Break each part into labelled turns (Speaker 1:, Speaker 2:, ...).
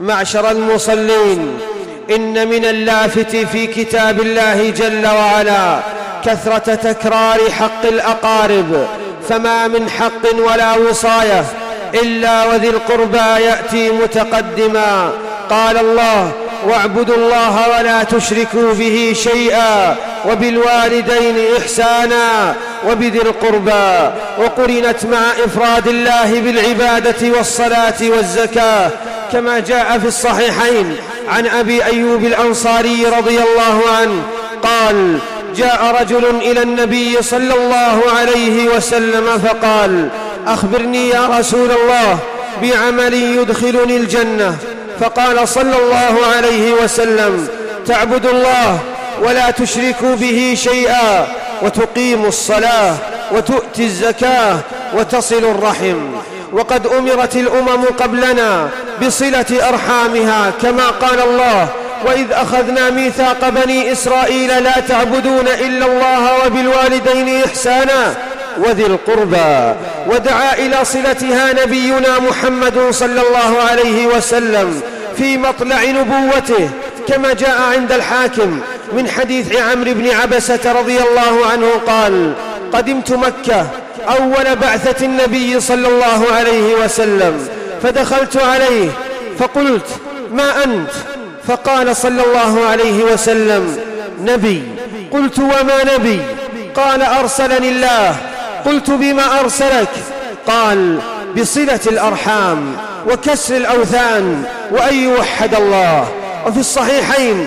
Speaker 1: معشر المصلين إن من اللافت في كتاب الله جل وعلا كثرة تكرار حق الأقارب فما من حق ولا وصاية إلا وذي القربى يأتي متقدما. قال الله واعبدوا الله ولا تشركوا به شيئا وبالوالدين إحسانا وبذي القربى. وقرنت مع إفراد الله بالعبادة والصلاة والزكاة كما جاء في الصحيحين عن أبي أيوب الأنصاري رضي الله عنه قال جاء رجل إلى النبي صلى الله عليه وسلم فقال أخبرني يا رسول الله بعمل يدخلني الجنة. فقال صلى الله عليه وسلم تعبد الله ولا تشرك به شيئا وتقيم الصلاة وتؤتي الزكاة وتصل الرحم. وقد أمرت الأمم قبلنا بصلة أرحامها كما قال الله وإذ أخذنا ميثاق بني إسرائيل لا تعبدون إلا الله وبالوالدين إحسانا وذي القربى. ودعا إلى صلتها نبينا محمد صلى الله عليه وسلم في مطلع نبوته كما جاء عند الحاكم من حديث عمرو بن عبسة رضي الله عنه قال قدمت مكة أول بعثة النبي صلى الله عليه وسلم فدخلت عليه فقلت ما أنت؟ فقال صلى الله عليه وسلم نبي. قلت وما نبي؟ قال أرسلني الله. قلت بما أرسلك؟ قال بصلة الأرحام وكسر الأوثان وأن يوحد الله. وفي الصحيحين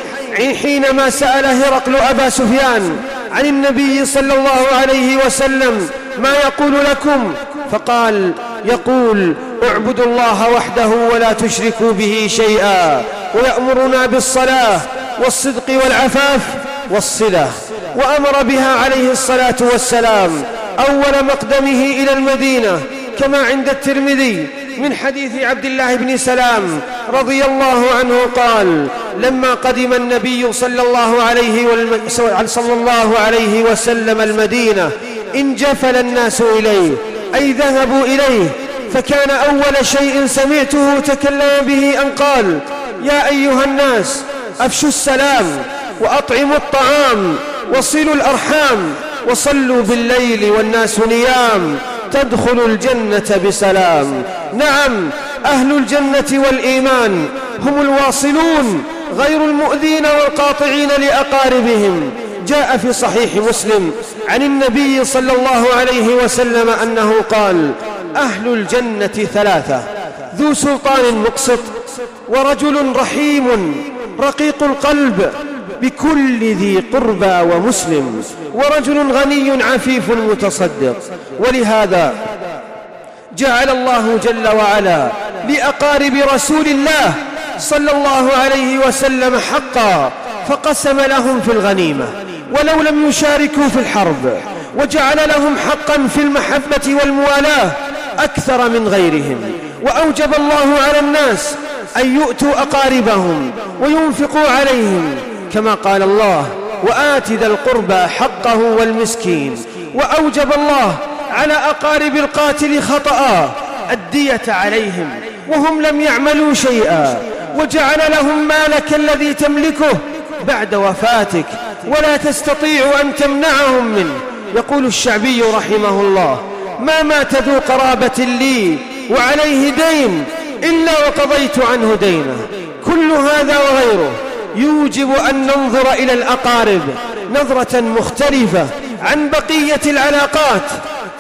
Speaker 1: حينما سأل هرقل أبا سفيان عن النبي صلى الله عليه وسلم ما يقول لكم؟ فقال يقول اعبدوا الله وحده ولا تشركوا به شيئا ويأمرنا بالصلاة والصدق والعفاف والصلة وأمر بها عليه الصلاة والسلام أول مقدمه إلى المدينة كما عند الترمذي من حديث عبد الله بن سلام رضي الله عنه قال لما قدم النبي صلى الله عليه صلى الله عليه وسلم المدينة انجفل الناس إليه أي ذهبوا إليه. فكان أول شيء سمعته تكلم به أن قال يا أيها الناس أفشوا السلام وأطعموا الطعام وصلوا الأرحام وصلوا بالليل والناس نيام تدخل الجنة بسلام. نعم أهل الجنة والإيمان هم الواصلون غير المؤذين والقاطعين لأقاربهم. جاء في صحيح مسلم عن النبي صلى الله عليه وسلم أنه قال أهل الجنة ثلاثة ذو سلطان مقسط ورجل رحيم رقيق القلب بكل ذي قربى ومسلم ورجل غني عفيف متصدق. ولهذا جعل الله جل وعلا لأقارب رسول الله صلى الله عليه وسلم حقا فقسم لهم في الغنيمة. ولو لم يشاركوا في الحرب وجعل لهم حقا في المحبة والموالاة أكثر من غيرهم. وأوجب الله على الناس أن يؤتوا أقاربهم وينفقوا عليهم كما قال الله وآت ذا القربى حقه والمسكين وأوجب الله على أقارب القاتل خطأ الدية عليهم وهم لم يعملوا شيئا. وجعل لهم مالك الذي تملكه بعد وفاتك ولا تستطيع أن تمنعهم منه يقول الشعبي رحمه الله ما مات ذو قرابة لي وعليه دين إلا وقضيت عنه دينه. كل هذا وغيره يوجب أن ننظر إلى الأقارب نظرة مختلفة عن بقية العلاقات.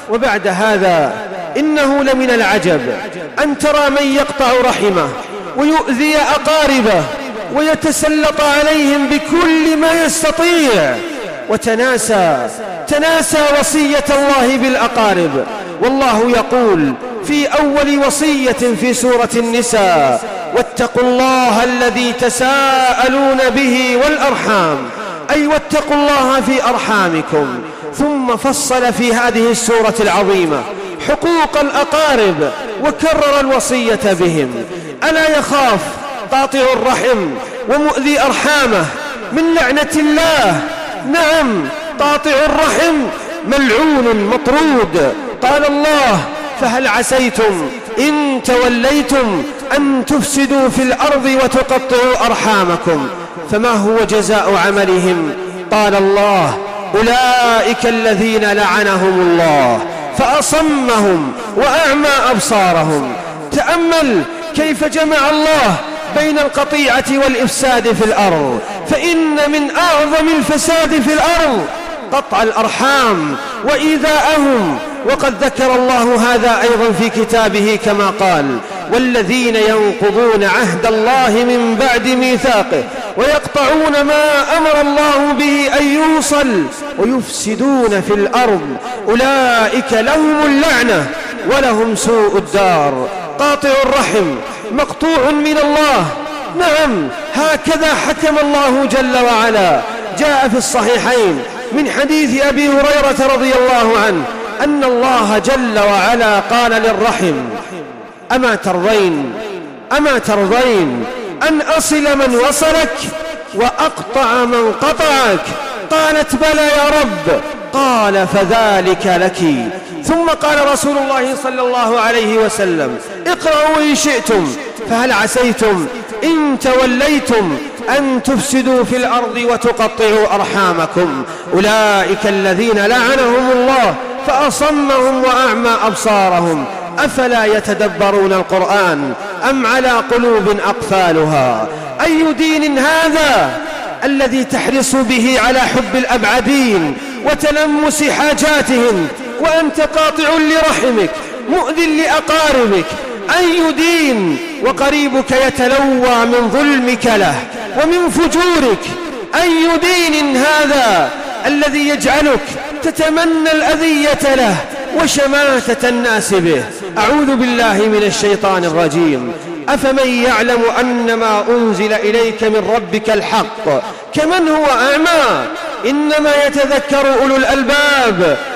Speaker 1: وبعد هذا إنه لمن العجب أن ترى من يقطع رحمه ويؤذي أقاربه ويتسلط عليهم بكل ما يستطيع. وتناسى تناسى وصية الله بالأقارب. والله يقول في أول وصية في سورة النساء واتقوا الله الذي تساءلون به والأرحام. أي واتقوا الله في أرحامكم. ثم فصل في هذه السورة العظيمة حقوق الأقارب وكرر الوصية بهم. ألا يخاف قاطع الرحم ومؤذي أرحامه من لعنة الله. نعم قاطع الرحم ملعون مطرود. قال الله فهل عسيتم إن توليتم أن تفسدوا في الأرض وتقطعوا أرحامكم؟ فما هو جزاء عملهم؟ قال الله أولئك الذين لعنهم الله فأصمهم وأعمى أبصارهم. تأمل كيف جمع الله بين القطيعة والإفساد في الأرض فإن من أعظم الفساد في الأرض قطع الأرحام وإيذاءهم. وقد ذكر الله هذا أيضا في كتابه كما قال والذين ينقضون عهد الله من بعد ميثاقه ويقطعون ما أمر الله به أن يوصل ويفسدون في الأرض أولئك لهم اللعنة ولهم سوء الدار. قاطع الرحم مقطوع من الله. نعم هكذا حكم الله جل وعلا. جاء في الصحيحين من حديث أبي هريرة رضي الله عنه أن الله جل وعلا قال للرحم أما ترضين؟ أما ترضين أن أصل من وصلك وأقطع من قطعك؟ قالت بلى يا رب. قال فذلك لك. ثم قال رسول الله صلى الله عليه وسلم اقرأوا إن شئتم فهل عسيتم؟ إن توليتم أن تفسدوا في الأرض وتقطعوا أرحامكم. أولئك الذين لعنهم الله فأصمهم وأعمى أبصارهم. أفلا يتدبرون القرآن أم على قلوب أقفالها؟ أي دين هذا الذي تحرص به على حب الأبعدين وتلمس حاجاتهم؟ وأنت قاطع لرحمك مؤذن لأقاربك أي دين وقريبك يتلوى من ظلمك له ومن فجورك أي دين هذا الذي يجعلك تتمنى الأذية له وشماتة الناس به. أعوذ بالله من الشيطان الرجيم. أفمن يعلم أن ما أنزل إليك من ربك الحق؟ كمن هو أعمى؟ إنما يتذكر أولو الألباب.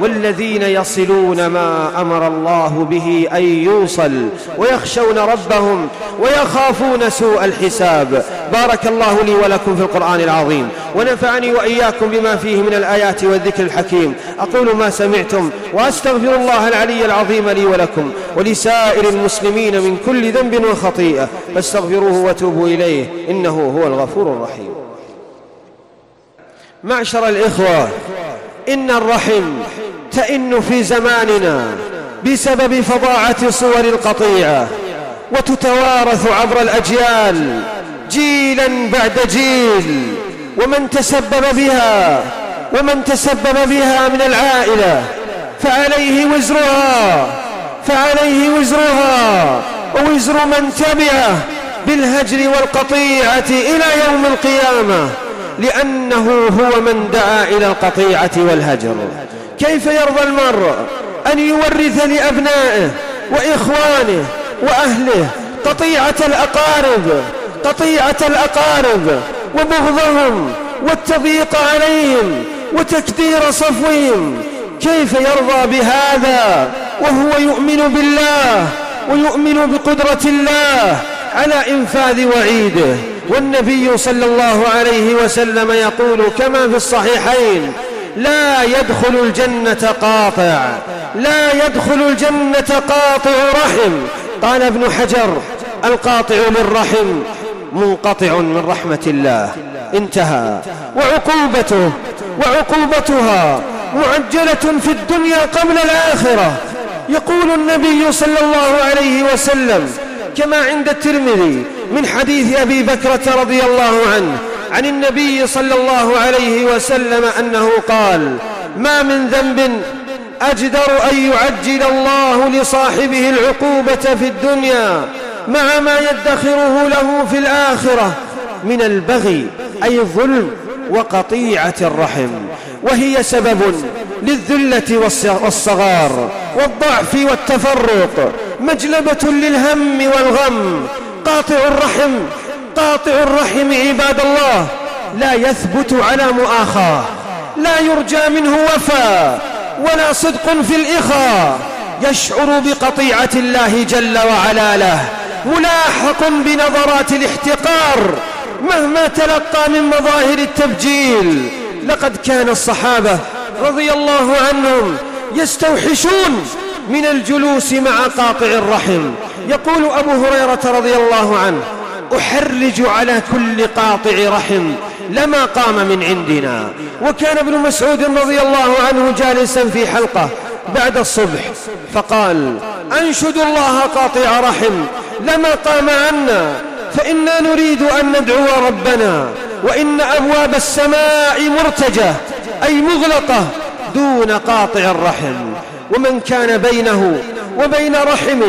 Speaker 1: والذين يصلون ما أمر الله به أن يوصل ويخشون ربهم ويخافون سوء الحساب. بارك الله لي ولكم في القرآن العظيم ونفعني وإياكم بما فيه من الآيات والذكر الحكيم. أقول ما سمعتم وأستغفر الله العلي العظيم لي ولكم ولسائر المسلمين من كل ذنب وخطيئة. فاستغفروه وتوبوا إليه. إنه هو الغفور الرحيم. معشر الإخوة إن الرحم تئن في زماننا بسبب فظاعة صور القطيعة وتتوارث عبر الأجيال جيلا بعد جيل ومن تسبب بها ومن تسبب بها من العائلة فعليه وزرها فعليه وزرها ووزر من تبعه بالهجر والقطيعة إلى يوم القيامة لأنه هو من دعا إلى القطيعة والهجر. كيف يرضى المرء أن يورث لأبنائه وإخوانه وأهله؟ قطيعة الأقارب قطيعة الأقارب وبغضهم والتضييق عليهم وتكدير صفوهم. كيف يرضى بهذا؟ وهو يؤمن بالله ويؤمن بقدرة الله على إنفاذ وعيده. والنبي صلى الله عليه وسلم يقول كما في الصحيحين لا يدخل الجنة قاطع. لا يدخل الجنة قاطع رحم. قال ابن حجر القاطع للرحم منقطع من رحمة الله. انتهى. وعقوبته وعقوبتها معجلة في الدنيا قبل الآخرة. يقول النبي صلى الله عليه وسلم كما عند الترمذي من حديث أبي بكرة رضي الله عنه عن النبي صلى الله عليه وسلم أنه قال ما من ذنب أجدر أن يعجل الله لصاحبه العقوبة في الدنيا مع ما يدخره له في الآخرة من البغي أي الظلم وقطيعة الرحم وهي سبب للذلة والصغار والضعف والتفرق مجلبة للهم والغم قاطع الرحم قاطع الرحم عباد الله. لا يثبت على مؤاخاة. لا يرجى منه وفاء. ولا صدق في الإخاء. يشعر بقطيعة الله جل وعلا له ملاحق بنظرات الاحتقار. مهما تلقى من مظاهر التبجيل. لقد كان الصحابة رضي الله عنهم يستوحشون من الجلوس مع قاطع الرحم. يقول أبو هريرة رضي الله عنه أحرج على كل قاطع رحم لما قام من عندنا. وكان ابن مسعود رضي الله عنه جالسا في حلقة بعد الصبح فقال أنشد الله قاطع رحم لما قام عنا فإنا نريد أن ندعو ربنا وإن أبواب السماء مرتجة أي مغلقة دون قاطع الرحم. ومن كان بينه وبين رحم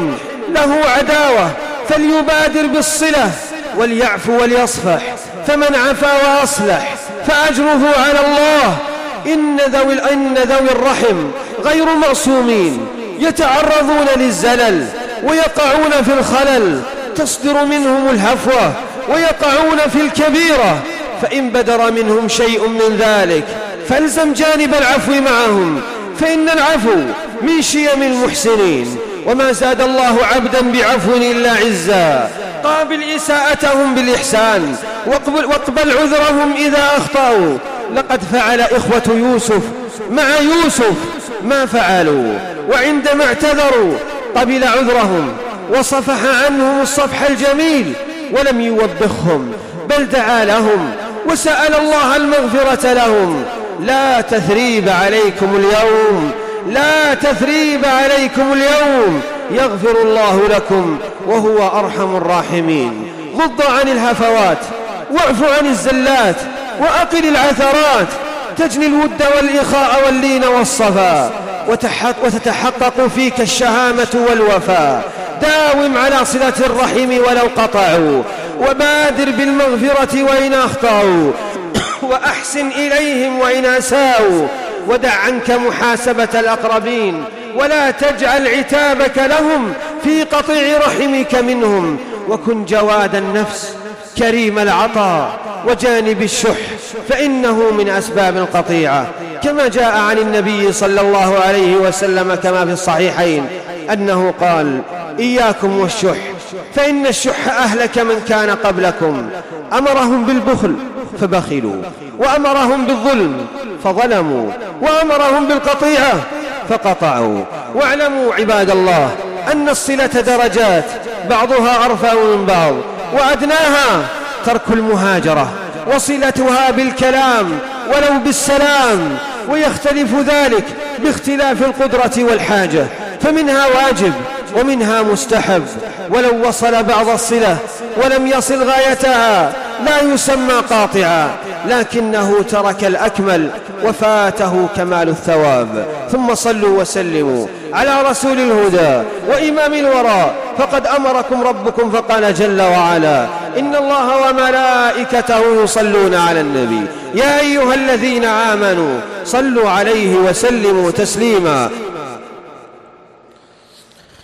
Speaker 1: له عداوة فليبادر بالصلة وليعفو وليصفح فمن عفا وأصلح فأجره على الله. إن ذوي, إن ذوي الرحم غير معصومين يتعرضون للزلل ويقعون في الخلل تصدر منهم الهفوة ويقعون في الكبيرة. فإن بدر منهم شيء من ذلك فالزم جانب العفو معهم فإن العفو من شيم المحسنين. وما زاد الله عبدا بعفو إلا عزا. قابل إساءتهم بالإحسان. واقبل, واقبل عذرهم إذا أخطأوا. لقد فعل إخوة يوسف مع يوسف ما فعلوا. وعندما اعتذروا قبل عذرهم وصفح عنهم الصفح الجميل ولم يوبخهم. بل دعا لهم وسأل الله المغفرة لهم. لا تثريب عليكم اليوم. لا تثريب عليكم اليوم. يغفر الله لكم وهو أرحم الراحمين. غض عن الهفوات واعف عن الزلات وأقل العثرات تجني الود والإخاء واللين والصفا وتتحقق فيك الشهامة والوفاء داوم على صلة الرحم ولو قطعوا وبادر بالمغفرة وإن أخطأوا. وأحسن إليهم وإن أساءوا. ودع عنك محاسبة الأقربين ولا تجعل عتابك لهم في قطيع رحمك منهم. وكن جواد النفس كريم العطاء وجانب الشح فإنه من أسباب القطيعة. كما جاء عن النبي صلى الله عليه وسلم كما في الصحيحين أنه قال إياكم والشح فإن الشح أهلك من كان قبلكم. أمرهم بالبخل فبخلوا وأمرهم بالظلم فظلموا وأمرهم بالقطيعة فقطعوا. واعلموا عباد الله أن الصلة درجات بعضها أرفع من بعض وأدناها ترك المهاجرة وصلتها بالكلام ولو بالسلام ويختلف ذلك باختلاف القدرة والحاجة فمنها واجب ومنها مستحب. ولو وصل بعض الصلة ولم يصل غايتها لا يسمى قاطعا. لكنه ترك الأكمل وفاته كمال الثواب. ثم صلوا وسلموا على رسول الهدى وإمام الورى. فقد أمركم ربكم فقال جل وعلا إن الله وملائكته يصلون على النبي. يا أيها الذين آمنوا صلوا عليه وسلموا تسليما.